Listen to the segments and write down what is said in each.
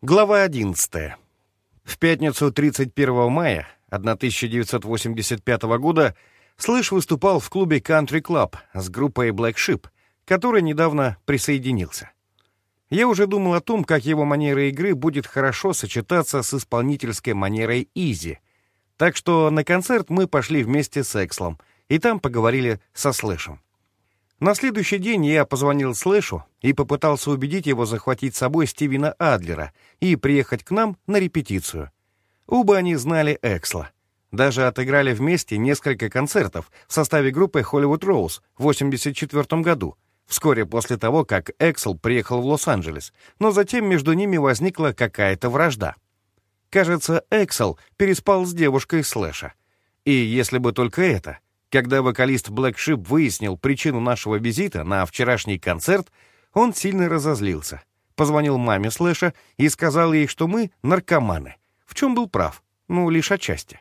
Глава 11. В пятницу 31 мая 1985 года Слэш выступал в клубе Country Club с группой Black Sheep, который недавно присоединился. Я уже думал о том, как его манера игры будет хорошо сочетаться с исполнительской манерой Изи. Так что на концерт мы пошли вместе с Экслом, и там поговорили со Слэшем. На следующий день я позвонил Слэшу и попытался убедить его захватить с собой Стивена Адлера и приехать к нам на репетицию. Оба они знали Эксла. Даже отыграли вместе несколько концертов в составе группы Hollywood Rose в 1984 году, вскоре после того, как Эксел приехал в Лос-Анджелес, но затем между ними возникла какая-то вражда. Кажется, Эксел переспал с девушкой Слэша. И если бы только это — когда вокалист Black Sheep выяснил причину нашего визита на вчерашний концерт, он сильно разозлился. Позвонил маме Слэша и сказал ей, что мы наркоманы. В чем был прав? Ну, лишь отчасти.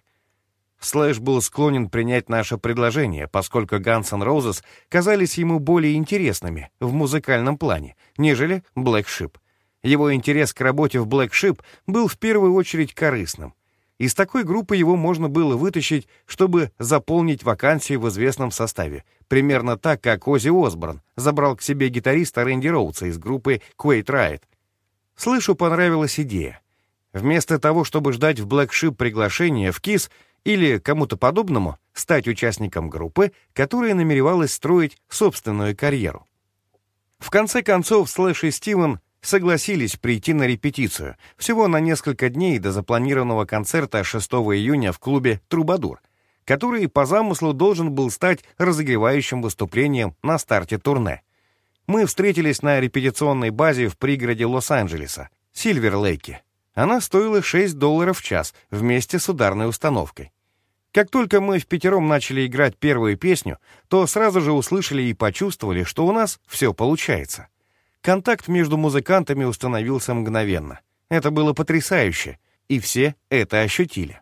Слэш был склонен принять наше предложение, поскольку Guns N' Roses казались ему более интересными в музыкальном плане, нежели Black Sheep. Его интерес к работе в Black Sheep был в первую очередь корыстным. Из такой группы его можно было вытащить, чтобы заполнить вакансии в известном составе. Примерно так, как Ози Осборн забрал к себе гитариста Рэнди Роудса из группы Quait Riot. Слышу, понравилась идея. Вместо того, чтобы ждать в Black Sheep приглашения в КИС или кому-то подобному, стать участником группы, которая намеревалась строить собственную карьеру. В конце концов, Слэш и Стивен согласились прийти на репетицию, всего на несколько дней до запланированного концерта 6 июня в клубе «Трубадур», который по замыслу должен был стать разогревающим выступлением на старте турне. Мы встретились на репетиционной базе в пригороде Лос-Анджелеса, Сильвер-Лейке. Она стоила 6 долларов в час вместе с ударной установкой. Как только мы впятером начали играть первую песню, то сразу же услышали и почувствовали, что у нас все получается. Контакт между музыкантами установился мгновенно. Это было потрясающе, и все это ощутили.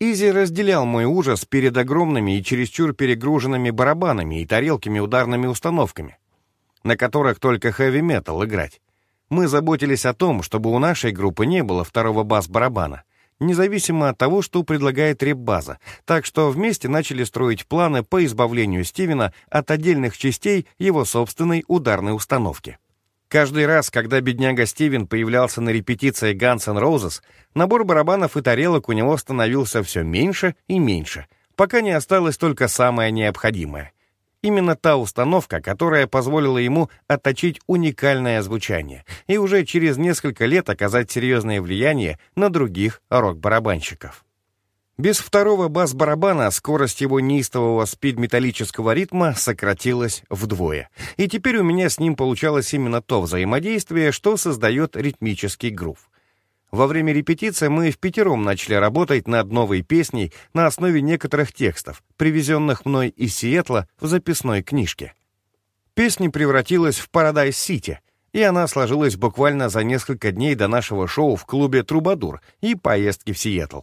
Изи разделял мой ужас перед огромными и чересчур перегруженными барабанами и тарелками ударных установок, на которых только хэви-метал играть. Мы заботились о том, чтобы у нашей группы не было второго бас-барабана, независимо от того, что предлагает реп-база, так что вместе начали строить планы по избавлению Стивена от отдельных частей его собственной ударной установки. Каждый раз, когда бедняга Стивен появлялся на репетиции Guns N' Roses, набор барабанов и тарелок у него становился все меньше и меньше, пока не осталось только самое необходимое. Именно та установка, которая позволила ему отточить уникальное звучание и уже через несколько лет оказать серьезное влияние на других рок-барабанщиков. Без второго бас-барабана скорость его неистового спид-металлического ритма сократилась вдвое, и теперь у меня с ним получалось именно то взаимодействие, что создает ритмический грув. Во время репетиции мы в пятером начали работать над новой песней на основе некоторых текстов, привезенных мной из Сиэтла в записной книжке. Песня превратилась в «Парадайз-Сити», и она сложилась буквально за несколько дней до нашего шоу в клубе «Трубадур» и поездки в Сиэтл.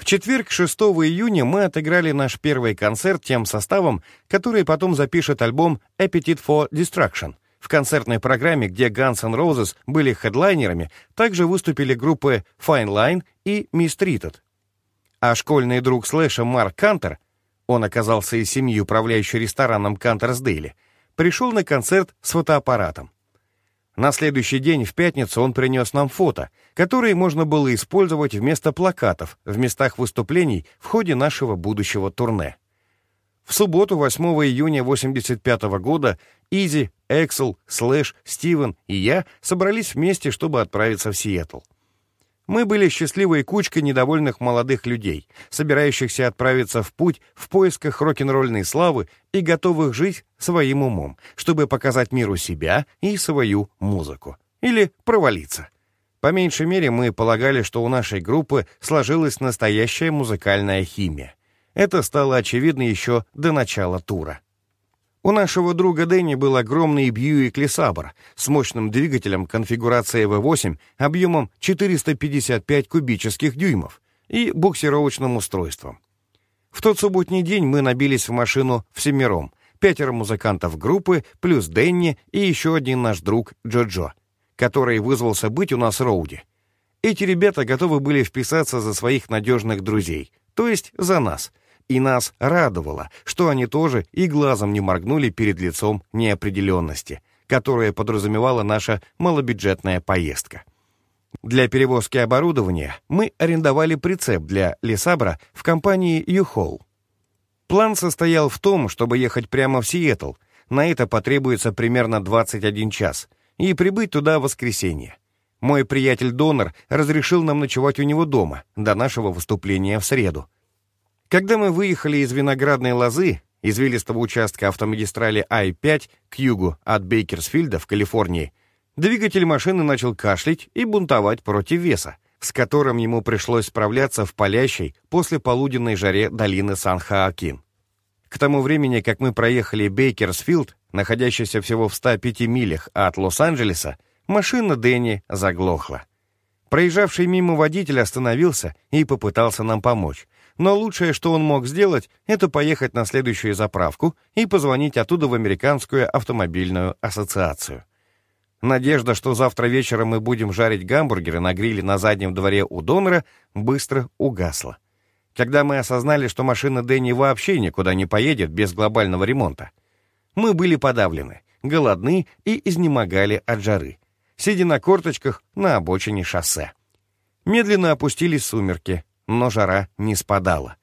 В четверг, 6 июня, мы отыграли наш первый концерт тем составом, который потом запишет альбом «Appetite for Destruction», в концертной программе, где Guns N' Roses были хедлайнерами, также выступили группы Fine Line и Mistreated. А школьный друг Слэша Марк Кантер, он оказался из семьи, управляющей рестораном Canter's Deli, пришел на концерт с фотоаппаратом. На следующий день, в пятницу, он принес нам фото, которые можно было использовать вместо плакатов в местах выступлений в ходе нашего будущего турне. В субботу, 8 июня 1985 года, Изи, Эксел, Слэш, Стивен и я собрались вместе, чтобы отправиться в Сиэтл. Мы были счастливой кучкой недовольных молодых людей, собирающихся отправиться в путь в поисках рок-н-ролльной славы и готовых жить своим умом, чтобы показать миру себя и свою музыку. Или провалиться. По меньшей мере, мы полагали, что у нашей группы сложилась настоящая музыкальная химия. Это стало очевидно еще до начала тура. У нашего друга Дэнни был огромный Бьюик Лесабр с мощным двигателем конфигурации V8 объемом 455 кубических дюймов и буксировочным устройством. В тот субботний день мы набились в машину всемиром, пятеро музыкантов группы, плюс Дэнни и еще один наш друг Джо-Джо. который вызвался быть у нас Роуди. Эти ребята готовы были вписаться за своих надежных друзей, то есть за нас. И нас радовало, что они тоже и глазом не моргнули перед лицом неопределенности, которая подразумевала наша малобюджетная поездка. Для перевозки оборудования мы арендовали прицеп для Лесабра в компании Юхол. План состоял в том, чтобы ехать прямо в Сиэтл. На это потребуется примерно 21 час. И прибыть туда в воскресенье. Мой приятель-донор разрешил нам ночевать у него дома до нашего выступления в среду. Когда мы выехали из Виноградной лозы, извилистого участка автомагистрали I-5 к югу от Бейкерсфилда в Калифорнии, Двигатель машины начал кашлять и бунтовать против веса, с которым ему пришлось справляться в палящей после полуденной жаре долины Сан-Хоакин. К тому времени, как мы проехали Бейкерсфилд, находящийся всего в 105 милях от Лос-Анджелеса, машина Дэнни заглохла. Проезжавший мимо водитель остановился и попытался нам помочь, но лучшее, что он мог сделать, это поехать на следующую заправку и позвонить оттуда в Американскую автомобильную ассоциацию. Надежда, что завтра вечером мы будем жарить гамбургеры на гриле на заднем дворе у донора, быстро угасла. Когда мы осознали, что машина Дэнни вообще никуда не поедет без глобального ремонта, мы были подавлены, голодны и изнемогали от жары, сидя на корточках на обочине шоссе. Медленно опустились сумерки, но жара не спадала.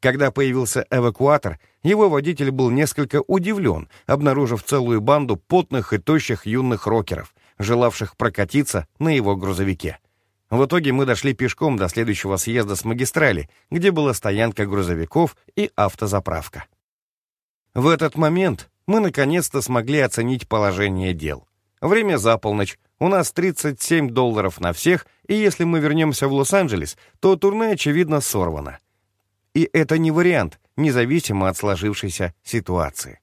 Когда появился эвакуатор, его водитель был несколько удивлен, обнаружив целую банду потных и тощих юных рокеров, желавших прокатиться на его грузовике. В итоге мы дошли пешком до следующего съезда с магистрали, где была стоянка грузовиков и автозаправка. В этот момент мы наконец-то смогли оценить положение дел. Время за полночь, у нас 37 долларов на всех, и если мы вернемся в Лос-Анджелес, то турне, очевидно, сорвано. И это не вариант, независимо от сложившейся ситуации.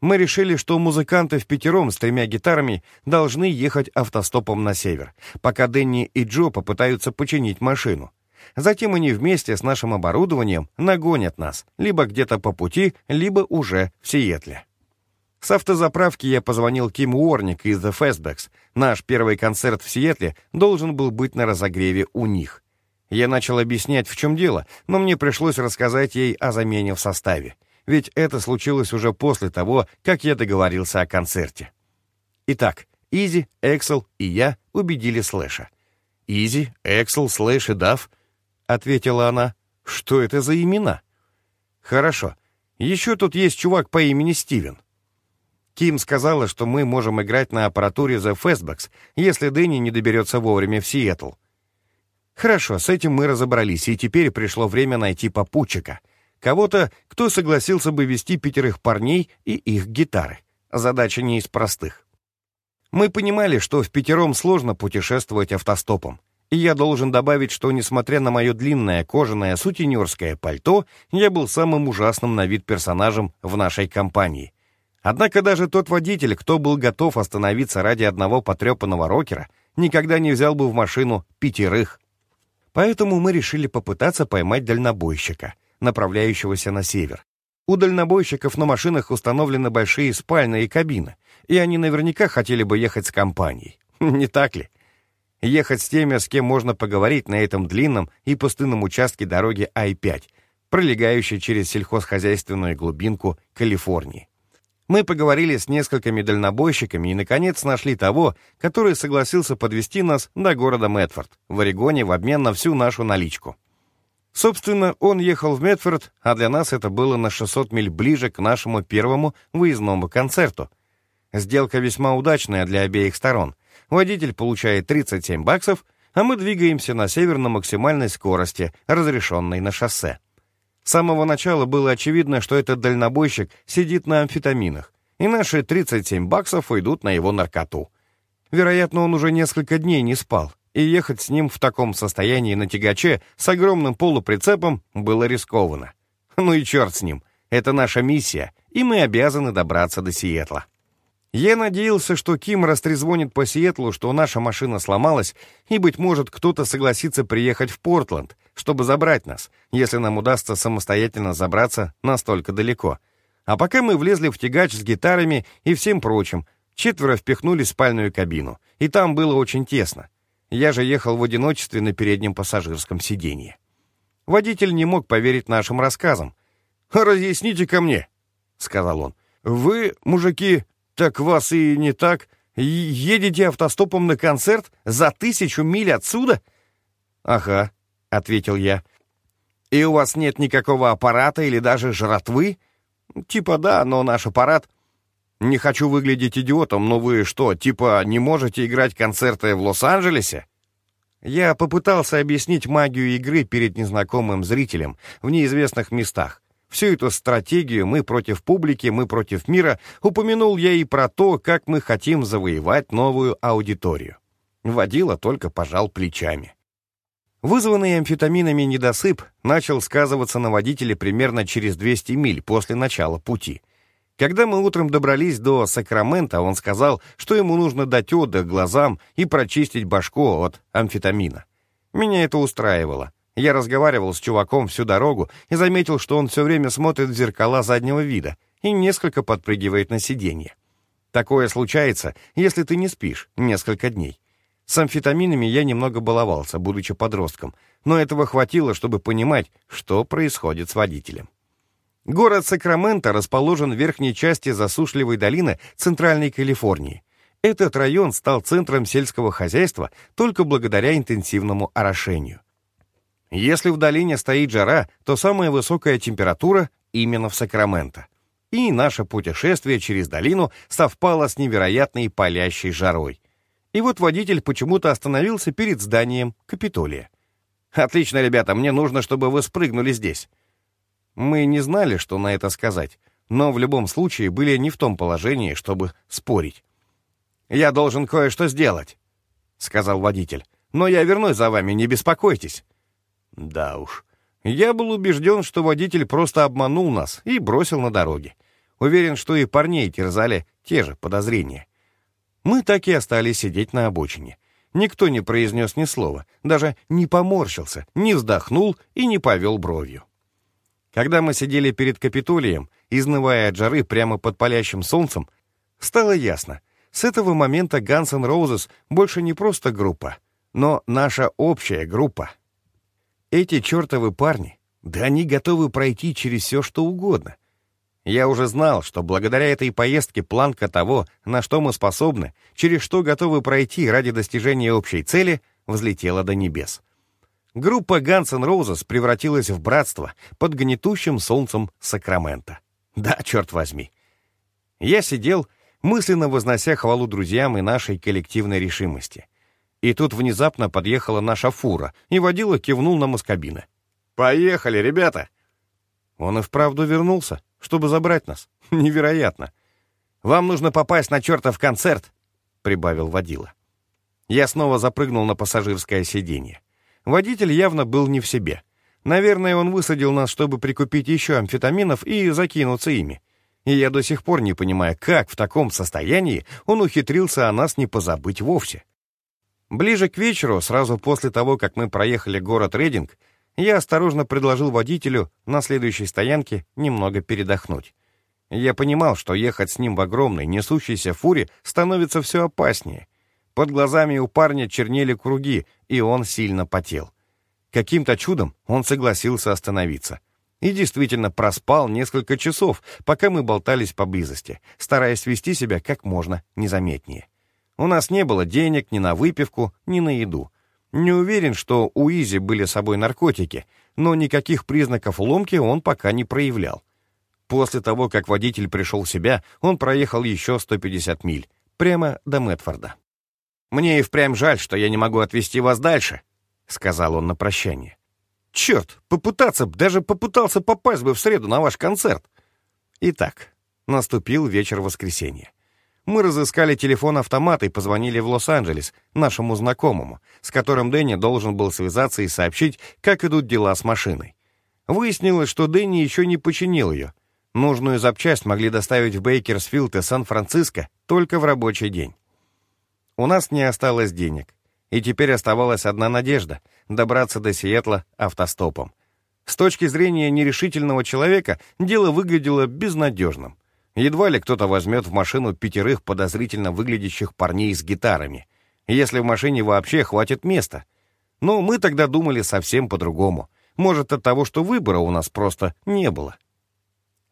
Мы решили, что музыканты в пятером с тремя гитарами должны ехать автостопом на север, пока Дэнни и Джо попытаются починить машину. Затем они вместе с нашим оборудованием нагонят нас, либо где-то по пути, либо уже в Сиэтле. С автозаправки я позвонил Ким Уорник из The Fastbacks. Наш первый концерт в Сиэтле должен был быть на разогреве у них. Я начал объяснять, в чем дело, но мне пришлось рассказать ей о замене в составе. Ведь это случилось уже после того, как я договорился о концерте. Итак, Изи, Эксел и я убедили Слэша. «Изи, Эксел, Слэш и Дафф?» — ответила она. «Что это за имена?» «Хорошо. Еще тут есть чувак по имени Стивен». Ким сказала, что мы можем играть на аппаратуре The Fastbacks, если Дэнни не доберется вовремя в Сиэтл. Хорошо, с этим мы разобрались, и теперь пришло время найти попутчика. Кого-то, кто согласился бы везти пятерых парней и их гитары. Задача не из простых. Мы понимали, что в пятером сложно путешествовать автостопом. И я должен добавить, что, несмотря на мое длинное кожаное сутенерское пальто, я был самым ужасным на вид персонажем в нашей компании. Однако даже тот водитель, кто был готов остановиться ради одного потрепанного рокера, никогда не взял бы в машину пятерых. Поэтому мы решили попытаться поймать дальнобойщика, направляющегося на север. У дальнобойщиков на машинах установлены большие спальные кабины, и они наверняка хотели бы ехать с компанией. Не так ли? Ехать с теми, с кем можно поговорить на этом длинном и пустынном участке дороги I-5, пролегающей через сельхозхозяйственную глубинку Калифорнии. Мы поговорили с несколькими дальнобойщиками и, наконец, нашли того, который согласился подвести нас до города Мэтфорд, в Орегоне, в обмен на всю нашу наличку. Собственно, он ехал в Мэтфорд, а для нас это было на 600 миль ближе к нашему первому выездному концерту. Сделка весьма удачная для обеих сторон. Водитель получает 37 баксов, а мы двигаемся на север на максимальной скорости, разрешенной на шоссе. С самого начала было очевидно, что этот дальнобойщик сидит на амфетаминах, и наши 37 баксов уйдут на его наркоту. Вероятно, он уже несколько дней не спал, и ехать с ним в таком состоянии на тягаче с огромным полуприцепом было рискованно. Ну и черт с ним, это наша миссия, и мы обязаны добраться до Сиэтла. Я надеялся, что Ким растрезвонит по Сиэтлу, что наша машина сломалась, и, быть может, кто-то согласится приехать в Портленд, чтобы забрать нас, если нам удастся самостоятельно забраться настолько далеко. А пока мы влезли в тягач с гитарами и всем прочим, Четверо впихнули спальную кабину, и там было очень тесно. Я же ехал в одиночестве на переднем пассажирском сиденье. Водитель не мог поверить нашим рассказам. «Разъясните ко мне», — сказал он. «Вы, мужики, так вас и не так, едете автостопом на концерт за тысячу миль отсюда?» «Ага», — ответил я. «И у вас нет никакого аппарата или даже жратвы?» «Типа да, но наш аппарат...» «Не хочу выглядеть идиотом, но вы что, типа не можете играть концерты в Лос-Анджелесе?» Я попытался объяснить магию игры перед незнакомым зрителем в неизвестных местах. Всю эту стратегию «мы против публики, мы против мира» упомянул я и про то, как мы хотим завоевать новую аудиторию. Водила только пожал плечами. Вызванный амфетаминами недосып начал сказываться на водителе примерно через 200 миль после начала пути. Когда мы утром добрались до Сакрамента, он сказал, что ему нужно дать отдых глазам и прочистить башку от амфетамина. Меня это устраивало. Я разговаривал с чуваком всю дорогу и заметил, что он все время смотрит в зеркала заднего вида и несколько подпрыгивает на сиденье. Такое случается, если ты не спишь несколько дней. С амфетаминами я немного баловался, будучи подростком, но этого хватило, чтобы понимать, что происходит с водителем. Город Сакраменто расположен в верхней части засушливой долины Центральной Калифорнии. Этот район стал центром сельского хозяйства только благодаря интенсивному орошению. Если в долине стоит жара, то самая высокая температура именно в Сакраменто. И наше путешествие через долину совпало с невероятной палящей жарой. И вот водитель почему-то остановился перед зданием Капитолия. «Отлично, ребята, мне нужно, чтобы вы спрыгнули здесь». Мы не знали, что на это сказать, но в любом случае были не в том положении, чтобы спорить. «Я должен кое-что сделать», — сказал водитель. «Но я вернусь за вами, не беспокойтесь». Да уж. Я был убежден, что водитель просто обманул нас и бросил на дороге. Уверен, что и парней терзали те же подозрения. Мы так и остались сидеть на обочине. Никто не произнес ни слова, даже не поморщился, не вздохнул и не повел бровью. Когда мы сидели перед Капитолием, изнывая от жары прямо под палящим солнцем, стало ясно, с этого момента Guns N' больше не просто группа, но наша общая группа. Эти чертовы парни, да они готовы пройти через все, что угодно. Я уже знал, что благодаря этой поездке планка того, на что мы способны, через что готовы пройти ради достижения общей цели, взлетела до небес. Группа Guns N' Roses превратилась в братство под гнетущим солнцем Сакрамента. Да, черт возьми. Я сидел, мысленно вознося хвалу друзьям и нашей коллективной решимости. И тут внезапно подъехала наша фура, и водила кивнул нам из кабины. «Поехали, ребята!» Он и вправду вернулся чтобы забрать нас. Невероятно. Вам нужно попасть на чертов концерт, прибавил водила. Я снова запрыгнул на пассажирское сиденье. Водитель явно был не в себе. Наверное, он высадил нас, чтобы прикупить еще амфетаминов и закинуться ими. И я до сих пор не понимаю, как в таком состоянии он ухитрился о нас не позабыть вовсе. Ближе к вечеру, сразу после того, как мы проехали город Рейдинг, я осторожно предложил водителю на следующей стоянке немного передохнуть. Я понимал, что ехать с ним в огромной, несущейся фуре становится все опаснее. Под глазами у парня чернели круги, и он сильно потел. Каким-то чудом он согласился остановиться. И действительно проспал несколько часов, пока мы болтались поблизости, стараясь вести себя как можно незаметнее. У нас не было денег ни на выпивку, ни на еду — не уверен, что у Изи были с собой наркотики, но никаких признаков ломки он пока не проявлял. После того, как водитель пришел в себя, он проехал еще 150 миль, прямо до Мэтфорда. «Мне и впрямь жаль, что я не могу отвезти вас дальше», — сказал он на прощание. «Черт, попытаться, даже попытался попасть бы в среду на ваш концерт». Итак, наступил вечер воскресенья. Мы разыскали телефон-автомат и позвонили в Лос-Анджелес, нашему знакомому, с которым Дэнни должен был связаться и сообщить, как идут дела с машиной. Выяснилось, что Дэнни еще не починил ее. Нужную запчасть могли доставить в Бейкерсфилд и Сан-Франциско только в рабочий день. У нас не осталось денег, и теперь оставалась одна надежда — добраться до Сиэтла автостопом. С точки зрения нерешительного человека дело выглядело безнадежным. Едва ли кто-то возьмет в машину пятерых подозрительно выглядящих парней с гитарами, если в машине вообще хватит места. Но мы тогда думали совсем по-другому. Может, от того, что выбора у нас просто не было.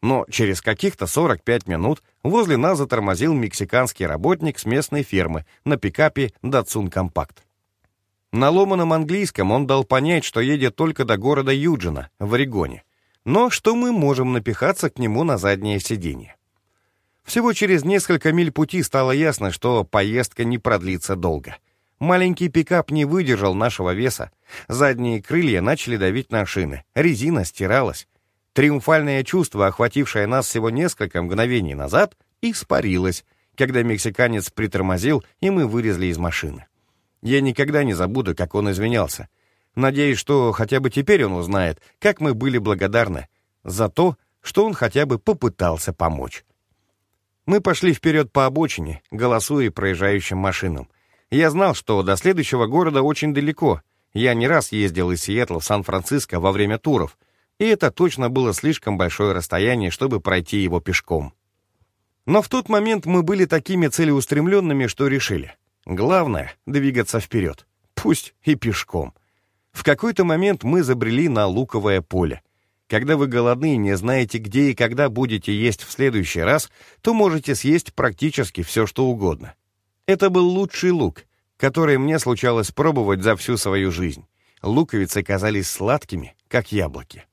Но через каких-то 45 минут возле нас затормозил мексиканский работник с местной фермы на пикапе Datsun Compact. На ломаном английском он дал понять, что едет только до города Юджина, в Орегоне, но что мы можем напихаться к нему на заднее сиденье. Всего через несколько миль пути стало ясно, что поездка не продлится долго. Маленький пикап не выдержал нашего веса. Задние крылья начали давить на шины, резина стиралась. Триумфальное чувство, охватившее нас всего несколько мгновений назад, испарилось, когда мексиканец притормозил, и мы вылезли из машины. Я никогда не забуду, как он извинялся. Надеюсь, что хотя бы теперь он узнает, как мы были благодарны за то, что он хотя бы попытался помочь. Мы пошли вперед по обочине, голосуя проезжающим машинам. Я знал, что до следующего города очень далеко. Я не раз ездил из Сиэтла в Сан-Франциско во время туров, и это точно было слишком большое расстояние, чтобы пройти его пешком. Но в тот момент мы были такими целеустремленными, что решили. Главное — двигаться вперед, пусть и пешком. В какой-то момент мы забрели на луковое поле. Когда вы голодны и не знаете, где и когда будете есть в следующий раз, то можете съесть практически все, что угодно. Это был лучший лук, который мне случалось пробовать за всю свою жизнь. Луковицы казались сладкими, как яблоки.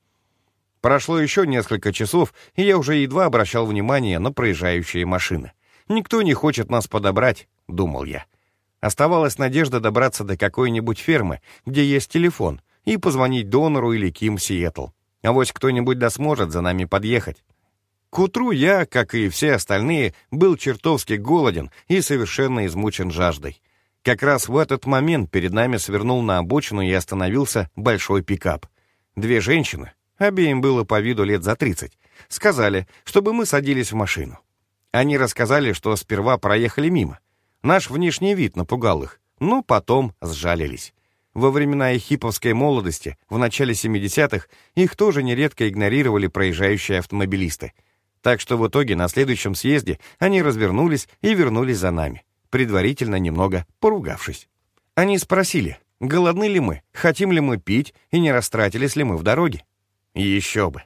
Прошло еще несколько часов, и я уже едва обращал внимание на проезжающие машины. «Никто не хочет нас подобрать», — думал я. Оставалась надежда добраться до какой-нибудь фермы, где есть телефон, и позвонить донору или Ким Сиэтл. А вось кто-нибудь да сможет за нами подъехать. К утру я, как и все остальные, был чертовски голоден и совершенно измучен жаждой. Как раз в этот момент перед нами свернул на обочину и остановился большой пикап. Две женщины, обеим было по виду лет за 30, сказали, чтобы мы садились в машину. Они рассказали, что сперва проехали мимо, Наш внешний вид напугал их, но потом сжалились. Во времена хиповской молодости, в начале 70-х, их тоже нередко игнорировали проезжающие автомобилисты. Так что в итоге на следующем съезде они развернулись и вернулись за нами, предварительно немного поругавшись. Они спросили, голодны ли мы, хотим ли мы пить и не растратились ли мы в дороге. еще бы.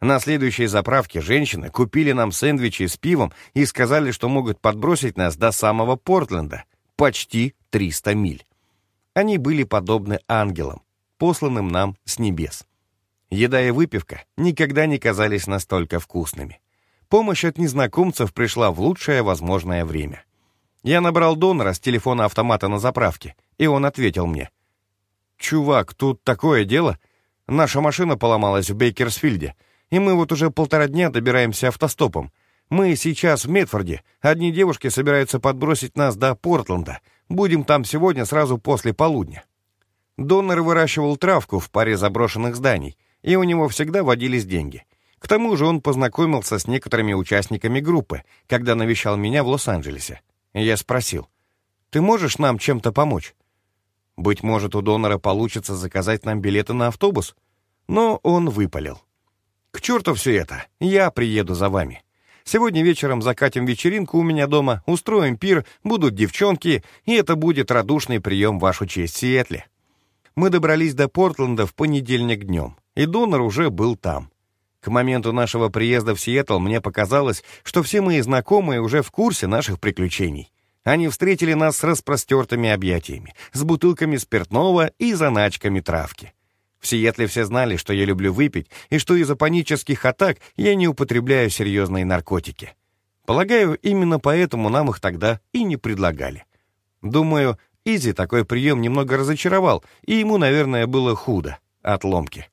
На следующей заправке женщины купили нам сэндвичи с пивом и сказали, что могут подбросить нас до самого Портленда, почти 300 миль. Они были подобны ангелам, посланным нам с небес. Еда и выпивка никогда не казались настолько вкусными. Помощь от незнакомцев пришла в лучшее возможное время. Я набрал донора с телефона автомата на заправке, и он ответил мне. «Чувак, тут такое дело. Наша машина поломалась в Бейкерсфильде и мы вот уже полтора дня добираемся автостопом. Мы сейчас в Медфорде. Одни девушки собираются подбросить нас до Портленда. Будем там сегодня сразу после полудня». Донор выращивал травку в паре заброшенных зданий, и у него всегда водились деньги. К тому же он познакомился с некоторыми участниками группы, когда навещал меня в Лос-Анджелесе. Я спросил, «Ты можешь нам чем-то помочь?» Быть может, у донора получится заказать нам билеты на автобус? Но он выпалил. К черту все это, я приеду за вами. Сегодня вечером закатим вечеринку у меня дома, устроим пир, будут девчонки, и это будет радушный прием в вашу честь Сиэтле. Мы добрались до Портленда в понедельник днем, и донор уже был там. К моменту нашего приезда в Сиэтл мне показалось, что все мои знакомые уже в курсе наших приключений. Они встретили нас с распростертыми объятиями, с бутылками спиртного и заначками травки. В Сиэтле все знали, что я люблю выпить, и что из-за панических атак я не употребляю серьезные наркотики. Полагаю, именно поэтому нам их тогда и не предлагали. Думаю, Изи такой прием немного разочаровал, и ему, наверное, было худо от ломки.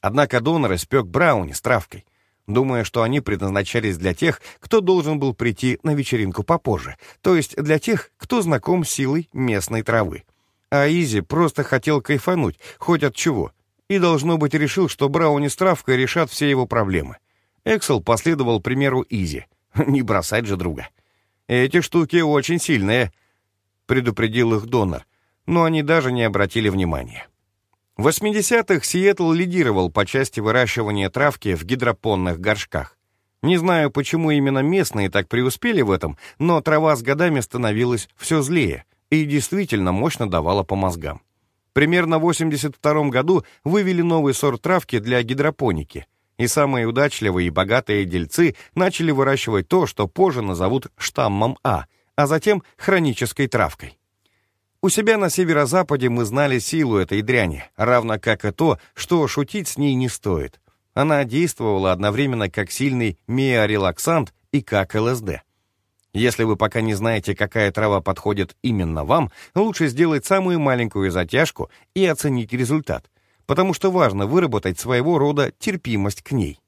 Однако донор испек брауни с травкой, думая, что они предназначались для тех, кто должен был прийти на вечеринку попозже, то есть для тех, кто знаком с силой местной травы. А Изи просто хотел кайфануть, хоть от чего, и, должно быть, решил, что Брауни с травкой решат все его проблемы. Эксел последовал примеру Изи. Не бросать же друга. «Эти штуки очень сильные», — предупредил их донор, но они даже не обратили внимания. В 80-х Сиэтл лидировал по части выращивания травки в гидропонных горшках. Не знаю, почему именно местные так преуспели в этом, но трава с годами становилась все злее и действительно мощно давала по мозгам. Примерно в 82 году вывели новый сорт травки для гидропоники, и самые удачливые и богатые дельцы начали выращивать то, что позже назовут штаммом А, а затем хронической травкой. У себя на северо-западе мы знали силу этой дряни, равно как и то, что шутить с ней не стоит. Она действовала одновременно как сильный миорелаксант и как ЛСД. Если вы пока не знаете, какая трава подходит именно вам, лучше сделать самую маленькую затяжку и оценить результат, потому что важно выработать своего рода терпимость к ней.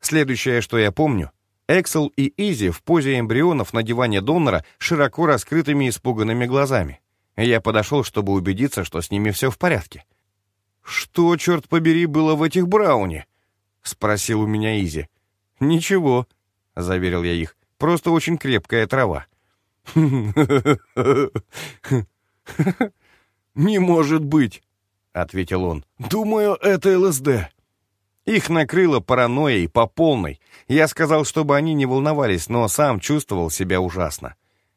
Следующее, что я помню, Эксел и Изи в позе эмбрионов на диване донора широко раскрытыми испуганными глазами. Я подошел, чтобы убедиться, что с ними все в порядке. «Что, черт побери, было в этих брауни?» — спросил у меня Изи. «Ничего», — заверил я их, — «просто очень крепкая трава». «Не может быть», — ответил он. «Думаю, это ЛСД». Их накрыло паранойей по полной. Я сказал, чтобы они не волновались, но сам чувствовал себя ужасно.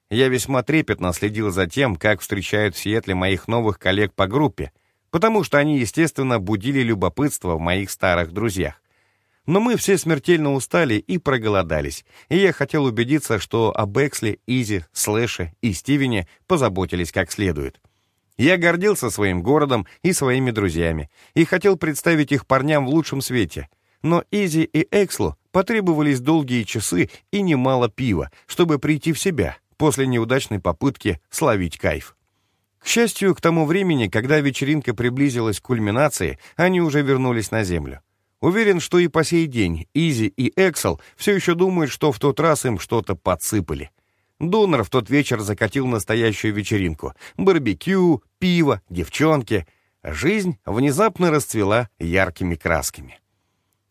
Я весьма трепетно следил за тем, как встречают в Сиэтле моих новых коллег по группе, потому что они, естественно, будили любопытство в моих старых друзьях. Но мы все смертельно устали и проголодались, и я хотел убедиться, что о Бексли, Изи, Слэше и Стивене позаботились как следует. Я гордился своим городом и своими друзьями, и хотел представить их парням в лучшем свете. Но Изи и Экслу потребовались долгие часы и немало пива, чтобы прийти в себя после неудачной попытки словить кайф. К счастью, к тому времени, когда вечеринка приблизилась к кульминации, они уже вернулись на Землю. Уверен, что и по сей день Изи и Эксел все еще думают, что в тот раз им что-то подсыпали. Донор в тот вечер закатил настоящую вечеринку. Барбекю, пиво, девчонки. Жизнь внезапно расцвела яркими красками.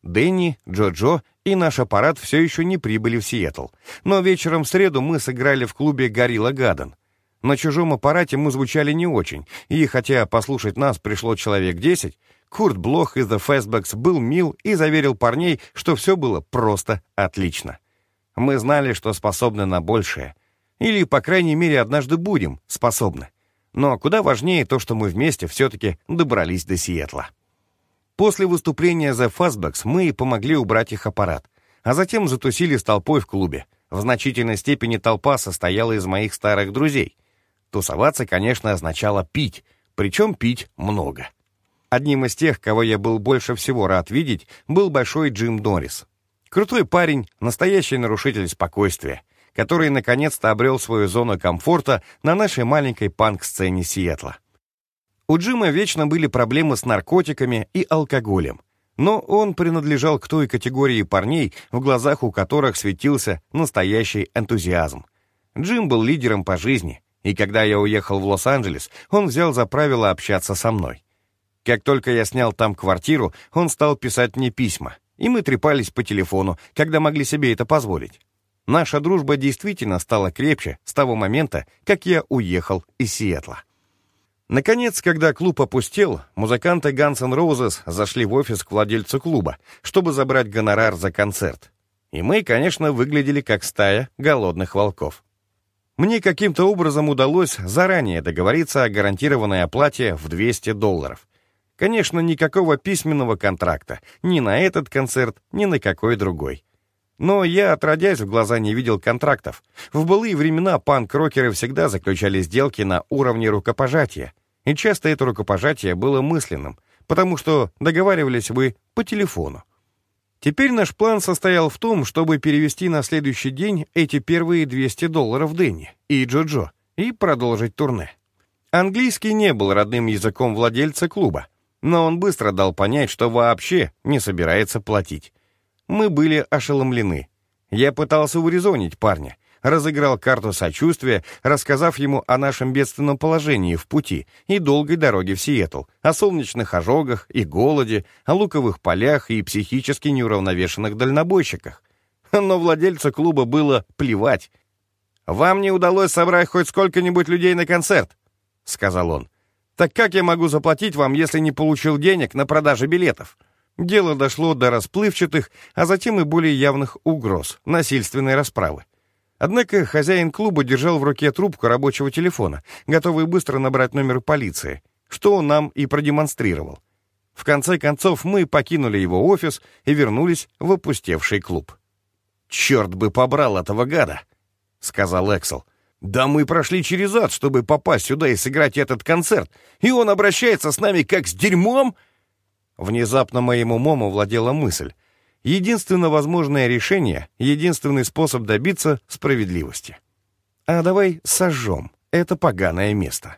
Дэнни, Джо-Джо и наш аппарат все еще не прибыли в Сиэтл. Но вечером в среду мы сыграли в клубе «Горилла Гаден». На чужом аппарате мы звучали не очень, и хотя послушать нас пришло человек десять, Курт Блох из The Fastbacks был мил и заверил парней, что все было просто отлично. Мы знали, что способны на большее. Или, по крайней мере, однажды будем способны. Но куда важнее то, что мы вместе все-таки добрались до Сиэтла. После выступления The Fastbacks мы помогли убрать их аппарат, а затем затусили с толпой в клубе. В значительной степени толпа состояла из моих старых друзей. Тусоваться, конечно, означало пить, причем пить много. Одним из тех, кого я был больше всего рад видеть, был большой Джим Норрис. Крутой парень, настоящий нарушитель спокойствия, который наконец-то обрел свою зону комфорта на нашей маленькой панк-сцене Сиэтла. У Джима вечно были проблемы с наркотиками и алкоголем, но он принадлежал к той категории парней, в глазах у которых светился настоящий энтузиазм. Джим был лидером по жизни, и когда я уехал в Лос-Анджелес, он взял за правило общаться со мной. Как только я снял там квартиру, он стал писать мне письма, и мы трепались по телефону, когда могли себе это позволить. Наша дружба действительно стала крепче с того момента, как я уехал из Сиэтла. Наконец, когда клуб опустел, музыканты Guns N' Roses зашли в офис к владельцу клуба, чтобы забрать гонорар за концерт. И мы, конечно, выглядели как стая голодных волков. Мне каким-то образом удалось заранее договориться о гарантированной оплате в 200 долларов, Конечно, никакого письменного контракта, ни на этот концерт, ни на какой другой. Но я, отродясь, в глаза не видел контрактов. В былые времена панк-рокеры всегда заключали сделки на уровне рукопожатия. И часто это рукопожатие было мысленным, потому что договаривались вы по телефону. Теперь наш план состоял в том, чтобы перевести на следующий день эти первые 200 долларов Дэнни и Джо-Джо и продолжить турне. Английский не был родным языком владельца клуба, но он быстро дал понять, что вообще не собирается платить. Мы были ошеломлены. Я пытался урезонить парня, разыграл карту сочувствия, рассказав ему о нашем бедственном положении в пути и долгой дороге в Сиэтл, о солнечных ожогах и голоде, о луковых полях и психически неуравновешенных дальнобойщиках. Но владельцу клуба было плевать. «Вам не удалось собрать хоть сколько-нибудь людей на концерт», — сказал он. Так как я могу заплатить вам, если не получил денег на продаже билетов? Дело дошло до расплывчатых, а затем и более явных угроз, насильственной расправы. Однако хозяин клуба держал в руке трубку рабочего телефона, готовый быстро набрать номер полиции, что он нам и продемонстрировал. В конце концов, мы покинули его офис и вернулись в опустевший клуб. «Черт бы побрал этого гада!» — сказал Эксел. «Да мы прошли через ад, чтобы попасть сюда и сыграть этот концерт, и он обращается с нами как с дерьмом!» Внезапно моему умом владела мысль. Единственно возможное решение, единственный способ добиться справедливости. А давай сожжем это поганое место.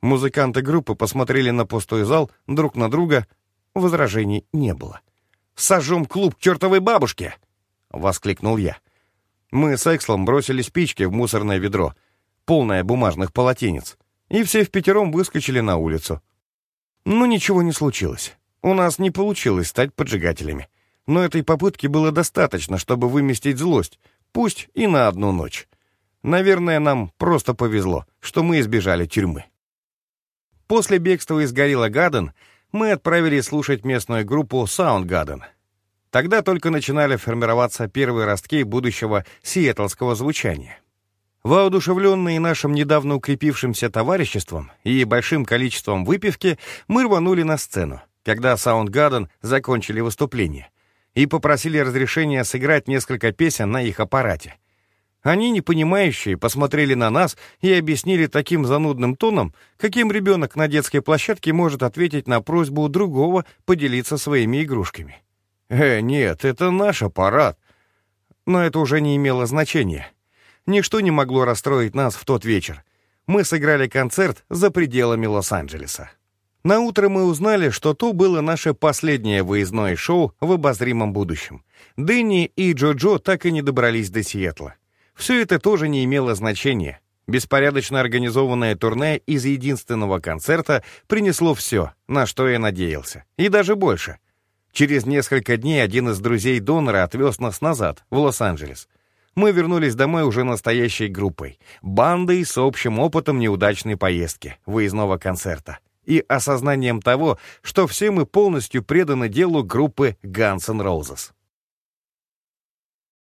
Музыканты группы посмотрели на пустой зал друг на друга. Возражений не было. «Сожжем клуб к чертовой бабушке!» — воскликнул я. Мы с Экслом бросили спички в мусорное ведро, полное бумажных полотенец, и все в пятером выскочили на улицу. Но ничего не случилось. У нас не получилось стать поджигателями. Но этой попытки было достаточно, чтобы выместить злость, пусть и на одну ночь. Наверное, нам просто повезло, что мы избежали тюрьмы. После бегства из Горилла Гаден мы отправились слушать местную группу Soundgarden. Тогда только начинали формироваться первые ростки будущего сиэтлского звучания. Воодушевленные нашим недавно укрепившимся товариществом и большим количеством выпивки, мы рванули на сцену когда Soundgarden закончили выступление, и попросили разрешения сыграть несколько песен на их аппарате. Они, непонимающие, посмотрели на нас и объяснили таким занудным тоном, каким ребенок на детской площадке может ответить на просьбу другого поделиться своими игрушками. «Э, нет, это наш аппарат». Но это уже не имело значения. Ничто не могло расстроить нас в тот вечер. Мы сыграли концерт за пределами Лос-Анджелеса. На утро мы узнали, что то было наше последнее выездное шоу в обозримом будущем. Дэнни и Джо-Джо так и не добрались до Сиэтла. Все это тоже не имело значения. Беспорядочно организованное турне из единственного концерта принесло все, на что я надеялся, и даже больше. Через несколько дней один из друзей донора отвез нас назад, в Лос-Анджелес. Мы вернулись домой уже настоящей группой, бандой с общим опытом неудачной поездки, выездного концерта и осознанием того, что все мы полностью преданы делу группы Guns N' Roses.